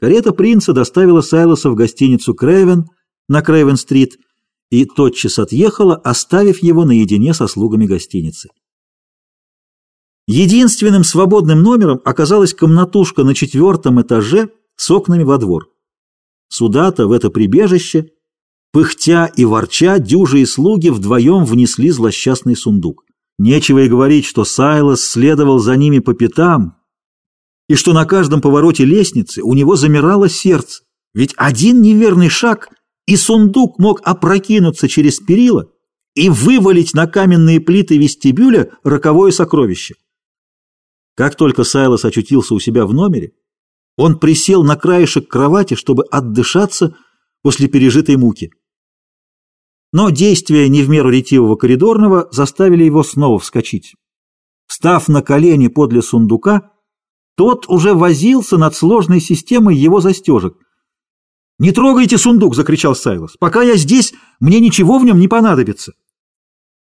Карета принца доставила Сайлоса в гостиницу Крейвен на Крейвен-стрит и тотчас отъехала, оставив его наедине со слугами гостиницы. Единственным свободным номером оказалась комнатушка на четвертом этаже с окнами во двор. Сюда-то, в это прибежище, пыхтя и ворча, дюжи и слуги вдвоем внесли злосчастный сундук. Нечего и говорить, что Сайлос следовал за ними по пятам, и что на каждом повороте лестницы у него замирало сердце, ведь один неверный шаг, и сундук мог опрокинуться через перила и вывалить на каменные плиты вестибюля роковое сокровище. Как только Сайлос очутился у себя в номере, он присел на краешек кровати, чтобы отдышаться после пережитой муки. Но действия не в меру ретивого коридорного заставили его снова вскочить. Встав на колени подле сундука, тот уже возился над сложной системой его застежек. «Не трогайте сундук!» — закричал Сайлос. «Пока я здесь, мне ничего в нем не понадобится».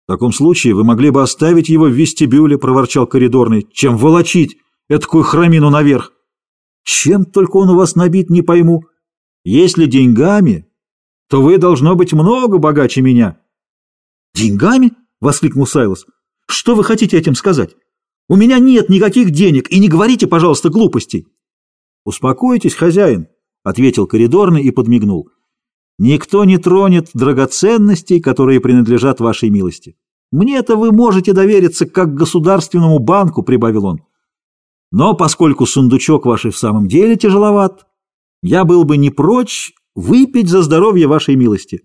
«В таком случае вы могли бы оставить его в вестибюле», — проворчал коридорный, «чем волочить этакую хромину наверх. Чем только он у вас набит, не пойму. Если деньгами, то вы, должно быть, много богаче меня». «Деньгами?» — воскликнул Сайлос. «Что вы хотите этим сказать?» У меня нет никаких денег, и не говорите, пожалуйста, глупостей. Успокойтесь, хозяин, ответил коридорный и подмигнул. Никто не тронет драгоценностей, которые принадлежат вашей милости. Мне-то вы можете довериться как государственному банку, прибавил он. Но поскольку сундучок ваш в самом деле тяжеловат, я был бы не прочь выпить за здоровье вашей милости.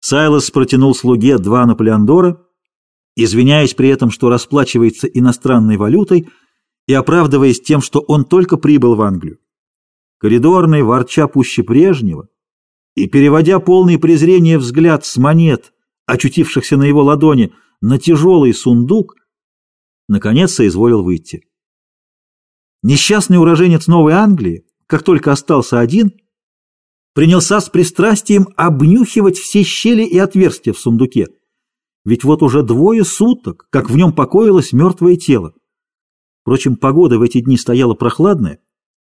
Сайлос протянул слуге два наполеондора, извиняясь при этом, что расплачивается иностранной валютой и оправдываясь тем, что он только прибыл в Англию. Коридорный, ворча пуще прежнего, и переводя полный презрения взгляд с монет, очутившихся на его ладони, на тяжелый сундук, наконец соизволил выйти. Несчастный уроженец Новой Англии, как только остался один, принялся с пристрастием обнюхивать все щели и отверстия в сундуке, ведь вот уже двое суток, как в нем покоилось мертвое тело. Впрочем, погода в эти дни стояла прохладная,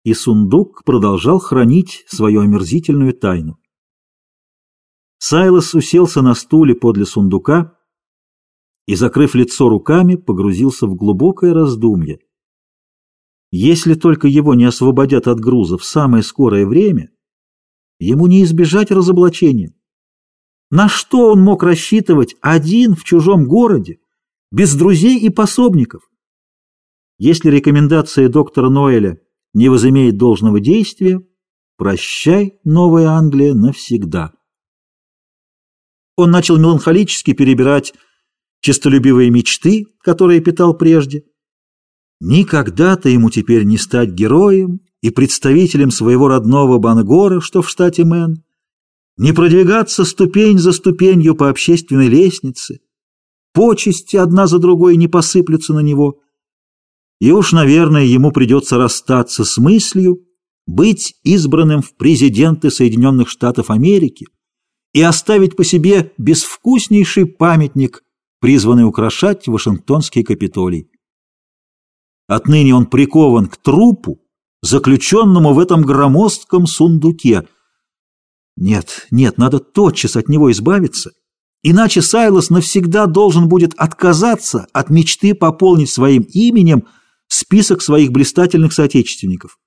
и сундук продолжал хранить свою омерзительную тайну. Сайлос уселся на стуле подле сундука и, закрыв лицо руками, погрузился в глубокое раздумье. Если только его не освободят от груза в самое скорое время, ему не избежать разоблачения. На что он мог рассчитывать один в чужом городе, без друзей и пособников? Если рекомендация доктора Ноэля не возымеет должного действия, прощай, Новая Англия, навсегда. Он начал меланхолически перебирать честолюбивые мечты, которые питал прежде. Никогда-то ему теперь не стать героем и представителем своего родного Бангора, что в штате Мэн не продвигаться ступень за ступенью по общественной лестнице, почести одна за другой не посыплются на него, и уж, наверное, ему придется расстаться с мыслью быть избранным в президенты Соединенных Штатов Америки и оставить по себе безвкуснейший памятник, призванный украшать Вашингтонский Капитолий. Отныне он прикован к трупу, заключенному в этом громоздком сундуке – нет, нет, надо тотчас от него избавиться, иначе Сайлос навсегда должен будет отказаться от мечты пополнить своим именем список своих блистательных соотечественников.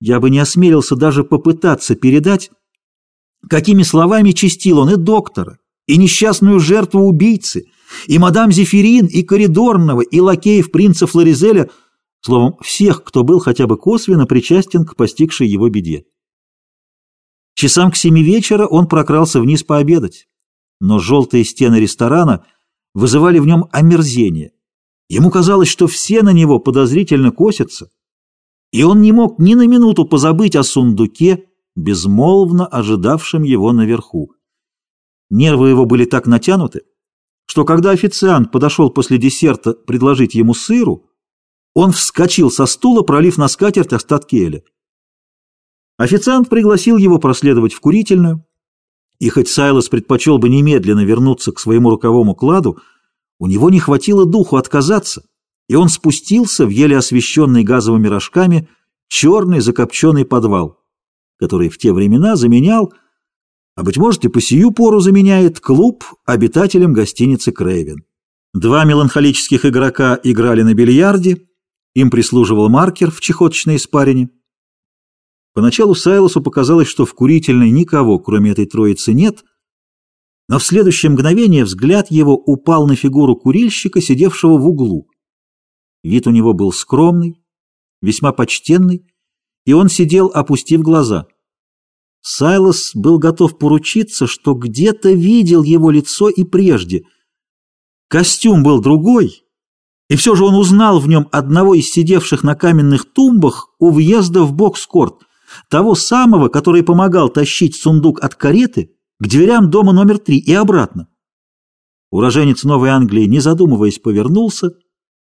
Я бы не осмелился даже попытаться передать, какими словами чистил он и доктора, и несчастную жертву убийцы, и мадам Зефирин, и коридорного, и лакеев принца Флоризеля, словом, всех, кто был хотя бы косвенно причастен к постигшей его беде. Часам к семи вечера он прокрался вниз пообедать, но желтые стены ресторана вызывали в нем омерзение. Ему казалось, что все на него подозрительно косятся, и он не мог ни на минуту позабыть о сундуке, безмолвно ожидавшем его наверху. Нервы его были так натянуты, что когда официант подошел после десерта предложить ему сыру, он вскочил со стула, пролив на скатерть остатки эля. Официант пригласил его проследовать в курительную, и хоть Сайлос предпочел бы немедленно вернуться к своему руковому кладу, у него не хватило духу отказаться, и он спустился в еле освещенный газовыми рожками черный закопченный подвал, который в те времена заменял, а, быть может, и по сию пору заменяет клуб обитателям гостиницы «Крейвен». Два меланхолических игрока играли на бильярде, им прислуживал маркер в чехоточной испарине. Поначалу Сайлосу показалось, что в курительной никого, кроме этой троицы, нет, но в следующее мгновение взгляд его упал на фигуру курильщика, сидевшего в углу. Вид у него был скромный, весьма почтенный, и он сидел, опустив глаза. Сайлос был готов поручиться, что где-то видел его лицо и прежде — Костюм был другой, и все же он узнал в нем одного из сидевших на каменных тумбах у въезда в бокс-корт, того самого, который помогал тащить сундук от кареты к дверям дома номер три и обратно. Уроженец Новой Англии, не задумываясь, повернулся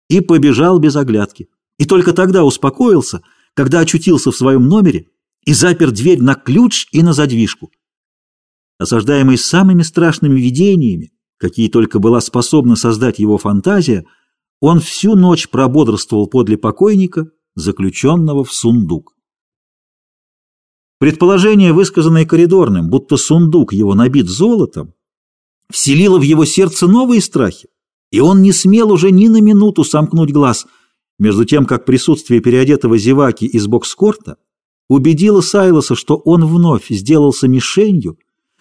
и побежал без оглядки. И только тогда успокоился, когда очутился в своем номере и запер дверь на ключ и на задвижку. Осаждаемый самыми страшными видениями, какие только была способна создать его фантазия, он всю ночь прободрствовал подле покойника, заключенного в сундук. Предположение, высказанное коридорным, будто сундук его набит золотом, вселило в его сердце новые страхи, и он не смел уже ни на минуту сомкнуть глаз, между тем, как присутствие переодетого зеваки из бокскорта убедило Сайлоса, что он вновь сделался мишенью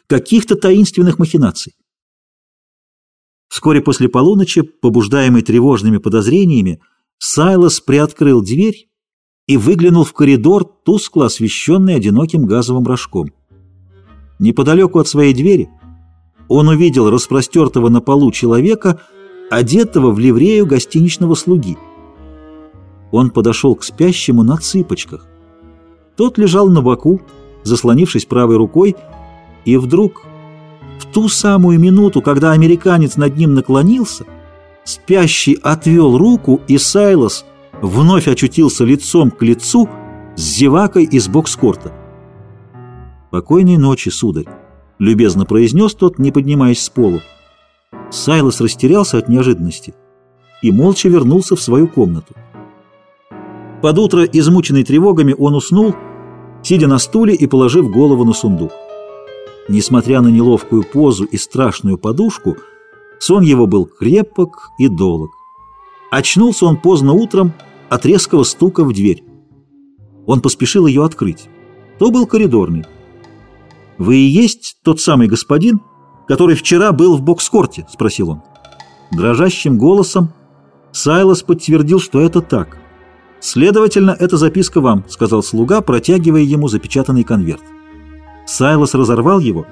каких-то таинственных махинаций. Вскоре после полуночи, побуждаемый тревожными подозрениями, Сайлос приоткрыл дверь и выглянул в коридор, тускло освещенный одиноким газовым рожком. Неподалеку от своей двери он увидел распростертого на полу человека, одетого в ливрею гостиничного слуги. Он подошел к спящему на цыпочках. Тот лежал на боку, заслонившись правой рукой, и вдруг в ту самую минуту, когда американец над ним наклонился, спящий отвел руку, и Сайлос вновь очутился лицом к лицу с зевакой из бокскорта. «Покойной ночи, сударь», — любезно произнес тот, не поднимаясь с полу. Сайлос растерялся от неожиданности и молча вернулся в свою комнату. Под утро, измученный тревогами, он уснул, сидя на стуле и положив голову на сундук. Несмотря на неловкую позу и страшную подушку, сон его был крепок и долг. Очнулся он поздно утром от резкого стука в дверь. Он поспешил ее открыть. То был коридорный. «Вы и есть тот самый господин, который вчера был в бокскорте?» – спросил он. Дрожащим голосом Сайлос подтвердил, что это так. «Следовательно, это записка вам», – сказал слуга, протягивая ему запечатанный конверт. Сайлос разорвал его.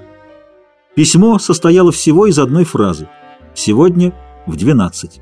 Письмо состояло всего из одной фразы «Сегодня в двенадцать».